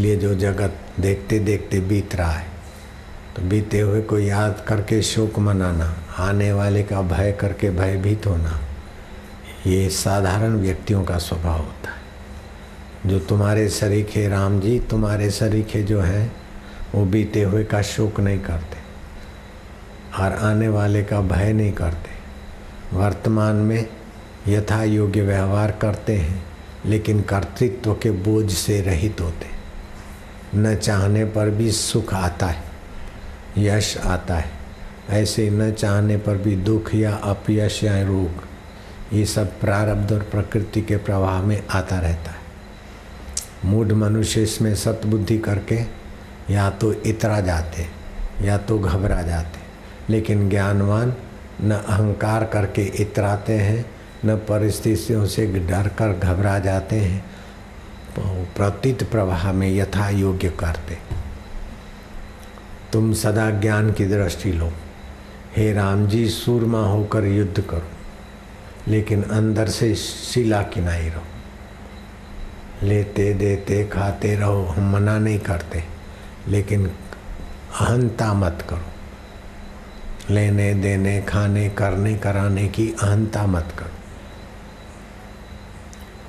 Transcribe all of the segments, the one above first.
जो जगत देखते देखते बीत रहा है। तो बीते हुए को याद करके शोक मनाना, आने वाले का भय करके भयभीत होना, ये साधारण व्यक्तियों का स्वभाव होता है। जो तुम्हारे सरीखे राम जी, तुम्हारे सरीखे जो हैं, वो बीते हुए का शोक नहीं करते और आने वाले का भय नहीं करते। वर्तमान में यथा योग्य व्यवहार करते हैं, लेकिन कर्तृत्व के बोझ से रहित होते न चाहने पर भी सुख आता है, यश आता है। ऐसे न चाहने पर भी दुख या अपयश या रोग, ये सब प्रारब्ध और प्रकृति के प्रवाह में आता रहता है। मूढ़ मनुष्य इसमें सतबुद्धि करके या तो इतरा जाते, या तो घबरा जाते, लेकिन ज्ञानवान न अहंकार करके इतराते हैं, न परिस्थितियों से डर कर घबरा जाते हैं प्रतीत प्रवाह में यथा योग्य करते। तुम सदा ज्ञान की दृष्टि लो। हे राम जी सूरमा होकर युद्ध करो, लेकिन अंदर से शिला किनाई रहो। लेते देते खाते रहो, हम मना नहीं करते, लेकिन अहंता मत करो। लेने देने, खाने, करने, कराने की अहंता मत करो।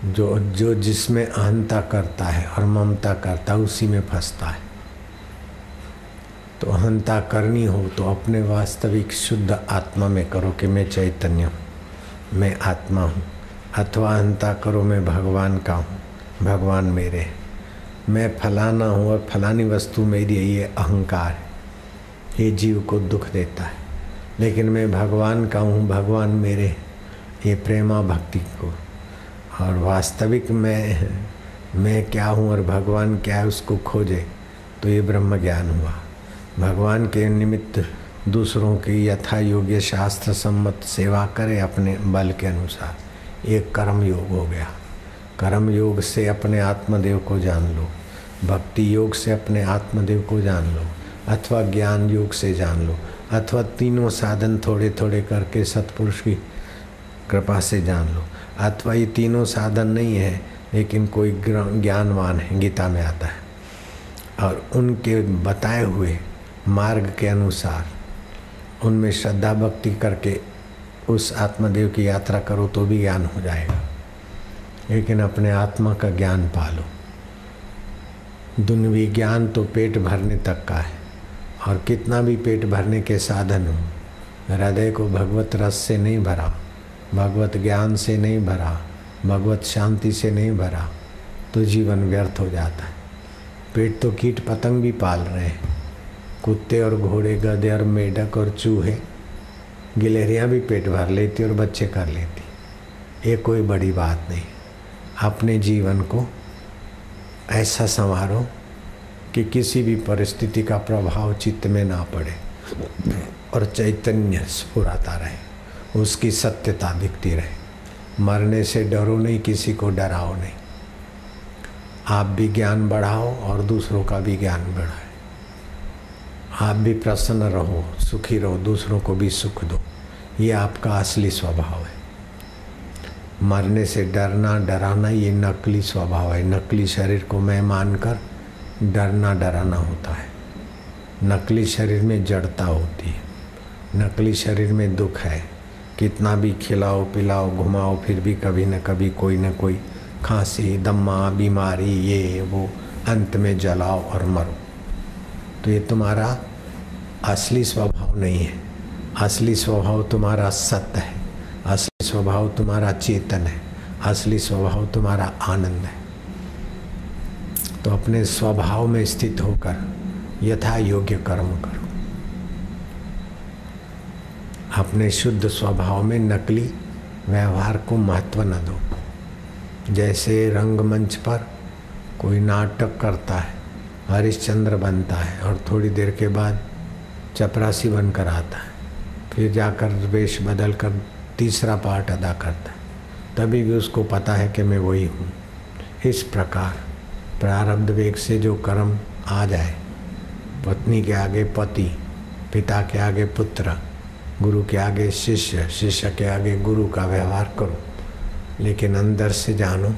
जो जो जिसमें अहंता करता है और ममता करता है, उसी में फंसता है। तो अहंता करनी हो तो अपने वास्तविक शुद्ध आत्मा में करो कि मैं चैतन्य हूँ, मैं आत्मा हूँ, अथवा अहंता करो मैं भगवान का हूँ, भगवान मेरे मैं फलाना हूँ और फलानी वस्तु मेरी है, ये अहंकार है। ये जीव को दुख देता है, लेकिन मैं भगवान का हूँ, भगवान मेरे ये प्रेमा भक्ति को। और वास्तविक मैं मैं क्या हूँ और भगवान क्या है उसको खोजे तो ये ब्रह्म ज्ञान हुआ। भगवान के निमित्त दूसरों की यथा योग्य शास्त्र सम्मत सेवा करे अपने बल के अनुसार। ये कर्म योग हो गया। कर्म योग से अपने आत्मदेव को जान लो। भक्ति योग से अपने आत्मदेव को जान लो। अथवा ज्ञान योग से जान लो। अथवा तीनों साधन थोड़े थोड़े करके सतपुरुष की कृपा से जान लो। अथवा ये तीनों साधन नहीं है, लेकिन कोई ज्ञानवान है, गीता में आता है। और उनके बताए हुए मार्ग के अनुसार, उनमें श्रद्धा भक्ति करके उस आत्मदेव की यात्रा करो तो भी ज्ञान हो जाएगा। लेकिन अपने आत्मा का ज्ञान पालो। दुनवी ज्ञान तो पेट भरने तक का है, और कितना भी पेट भरने के साधन हो, हृदय को भगवत रस से नहीं भरा। भगवत ज्ञान से नहीं भरा, भगवत शांति से नहीं भरा तो जीवन व्यर्थ हो जाता है। पेट तो कीट पतंग भी पाल रहे हैं। कुत्ते और घोड़े, गधे और मेढक और चूहे, गिलहरियाँ भी पेट भर लेती और बच्चे कर लेती। ये कोई बड़ी बात नहीं। अपने जीवन को ऐसा संवारो कि किसी भी परिस्थिति का प्रभाव चित्त में ना पड़े और चैतन्य स्फुराता रहे। उसकी सत्यता दिखती रहे। मरने से डरो नहीं, किसी को डराओ नहीं। आप भी ज्ञान बढ़ाओ और दूसरों का भी ज्ञान बढ़ाए। आप भी प्रसन्न रहो, सुखी रहो, दूसरों को भी सुख दो। ये आपका असली स्वभाव है। मरने से डरना, डराना ये नकली स्वभाव है। नकली शरीर को मैं मानकर डरना, डराना होता है। नकली शरीर में जड़ता होती है। नकली शरीर में दुख है। कितना भी खिलाओ, पिलाओ, घुमाओ, फिर भी कभी न कभी कोई न कोई खांसी, दम्मा, बीमारी, ये, वो, अंत में जलाओ और मरो। तो ये तुम्हारा असली स्वभाव नहीं है। असली स्वभाव तुम्हारा सत्य है। असली स्वभाव तुम्हारा चेतन है। असली स्वभाव तुम्हारा आनंद है। तो अपने स्वभाव में स्थित होकर यथा योग्य कर्म करो। अपने शुद्ध स्वभाव में नकली व्यवहार को महत्व न दो। जैसे रंगमंच पर कोई नाटक करता है, हरिश्चंद्र बनता है और थोड़ी देर के बाद चपरासी बनकर आता है। फिर जाकर वेश बदल कर तीसरा पार्ट अदा करता है। तभी भी उसको पता है कि मैं वही हूँ। इस प्रकार प्रारब्ध वेग से जो कर्म आ जाए, पत्नी के आगे पति, पिता के आगे पुत्र गुरु के आगे शिष्य शिष्य के आगे गुरु का व्यवहार करो। लेकिन अंदर से जानो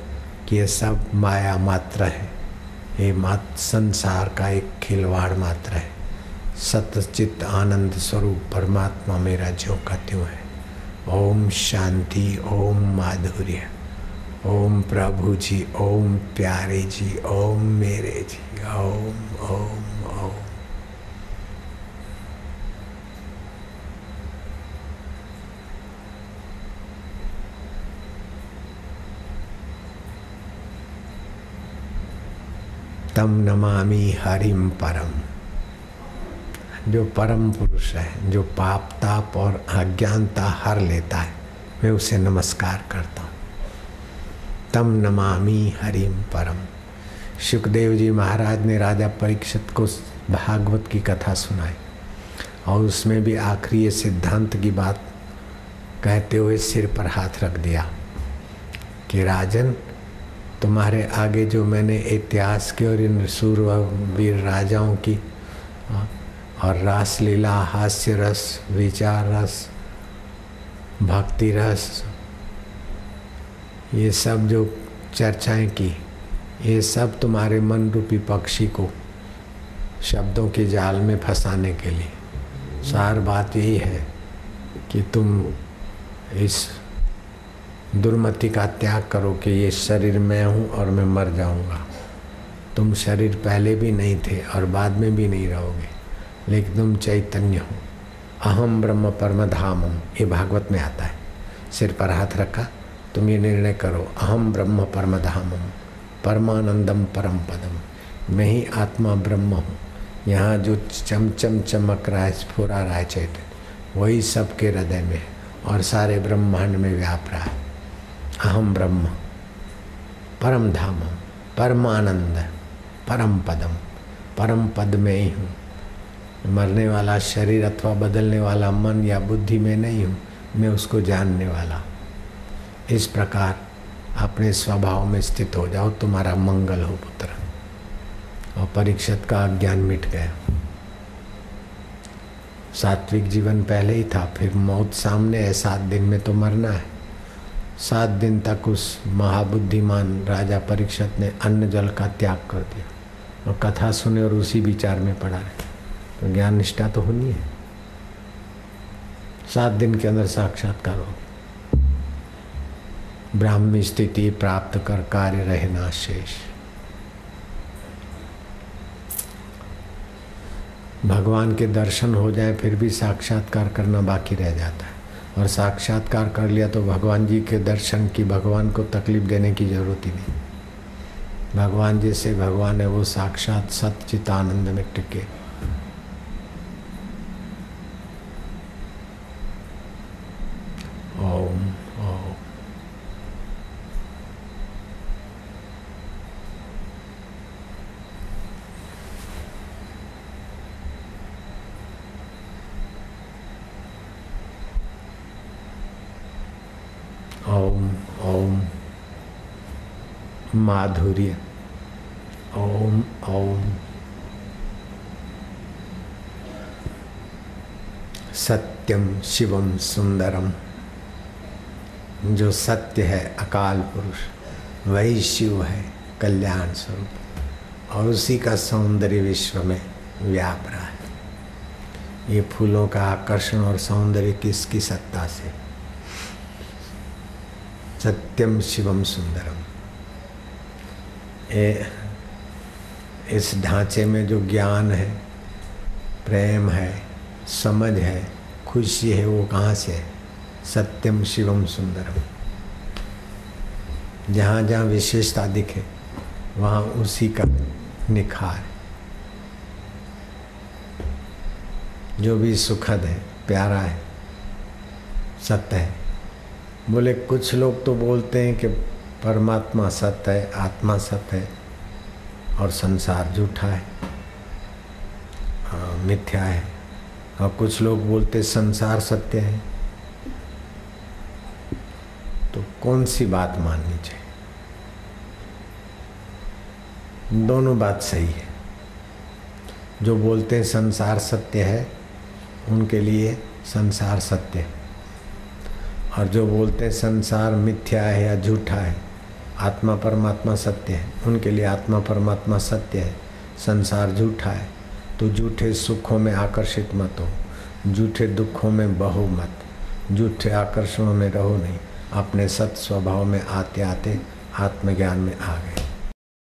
कि ये सब माया मात्र है। ये मात, संसार का एक खिलवाड़ मात्र है। सतचित आनंद स्वरूप परमात्मा मेरा जो का त्यों है? ओम शांति, ओम माधुर्य, ओम प्रभु जी, ओम प्यारे जी, ओम मेरे जी, ओम ओम ओम। तम नमामि हरिम परम जो परम पुरुष है, जो पाप, ताप और अज्ञानता हर लेता है, मैं उसे नमस्कार करता हूँ। तम नमामि हरिम परम सुखदेव जी महाराज ने राजा परीक्षित को भागवत की कथा सुनाई और उसमें भी आखिरी सिद्धांत की बात कहते हुए सिर पर हाथ रख दिया कि राजन तुम्हारे आगे जो मैंने इतिहास की और इन वीर राजाओं की और रासलीला हास्य रस, विचार रस, भक्ति रस, ये सब जो चर्चाएँ की, ये सब तुम्हारे मन रूपी पक्षी को शब्दों के जाल में फंसाने के लिए। सार बात यही है कि तुम इस दुर्मति का त्याग करो कि ये शरीर मैं हूँ और मैं मर जाऊँगा। तुम शरीर पहले भी नहीं थे और बाद में भी नहीं रहोगे, लेकिन तुम चैतन्य हो। अहम ब्रह्म परम धाम हूँ ये भागवत में आता है। सिर पर हाथ रखा, तुम ये निर्णय करो, अहम ब्रह्म परम धाम हूँ परमानंदम परम पदम मैं ही आत्मा ब्रह्म हूँ। यहाँ जो चमचम चमक रहा है, स्फुरा रहा है चैतन्य, वही सबके हृदय में और सारे ब्रह्मांड में व्याप रहा है। अहम ब्रह्म। परम धाम परमानंद परम पदम परम पद में ही हूँ मरने वाला शरीर अथवा बदलने वाला मन या बुद्धि में नहीं हूँ, मैं उसको जानने वाला। इस प्रकार अपने स्वभाव में स्थित हो जाओ, तुम्हारा मंगल हो पुत्र। और परीक्षित का ज्ञान मिट गया। सात्विक जीवन पहले ही था, फिर मौत सामने है, सात दिन में तो मरना है। सात दिन तक उस महाबुद्धिमान राजा परीक्षत ने अन्न जल का त्याग कर दिया। और कथा सुने और उसी विचार में पड़ा रहे। तो ज्ञान निष्ठा तो होनी है। सात दिन के अंदर साक्षात्कार हो। ब्राह्मी स्थिति प्राप्त कर कार्य रहना शेष। भगवान के दर्शन हो जाए, फिर भी साक्षात्कार करना बाकी रह जाता है। और साक्षात्कार कर लिया तो भगवान जी के दर्शन की, भगवान को तकलीफ़ देने की ज़रूरत ही नहीं। भगवान जैसे भगवान है, वो साक्षात सचित आनंद में टिके ओम ओम ओम ओम माधुर्य। ओम ओम सत्यम शिवम सुंदरम। जो सत्य है, अकाल पुरुष, वही शिव है, कल्याण स्वरूप। और उसी का सौंदर्य विश्व में व्याप रहा है। ये फूलों का आकर्षण और सौंदर्य किसकी सत्ता से सत्यम शिवम सुंदरम ए, इस ढांचे में जो ज्ञान है प्रेम है समझ है खुशी है वो कहाँ से है? सत्यम शिवम सुंदरम जहाँ जहाँ विशेषता दिखे वहाँ उसी का निखार जो भी सुखद है प्यारा है सत्य है बोले, कुछ लोग तो बोलते हैं कि परमात्मा सत्य है, आत्मा सत्य है और संसार झूठा है मिथ्या है और कुछ लोग बोलते संसार सत्य है। तो कौन सी बात माननी चाहिए? दोनों बात सही है। जो बोलते हैं संसार सत्य है, उनके लिए संसार सत्य है। और जो बोलते हैं, संसार मिथ्या है या झूठा है, आत्मा परमात्मा सत्य है, उनके लिए आत्मा परमात्मा सत्य है, संसार झूठा है। तो झूठे सुखों में आकर्षित मत हो, झूठे दुखों में बहो मत, झूठे आकर्षणों में रहो नहीं, अपने सत स्वभाव में आते आते आत्मज्ञान में आ गए।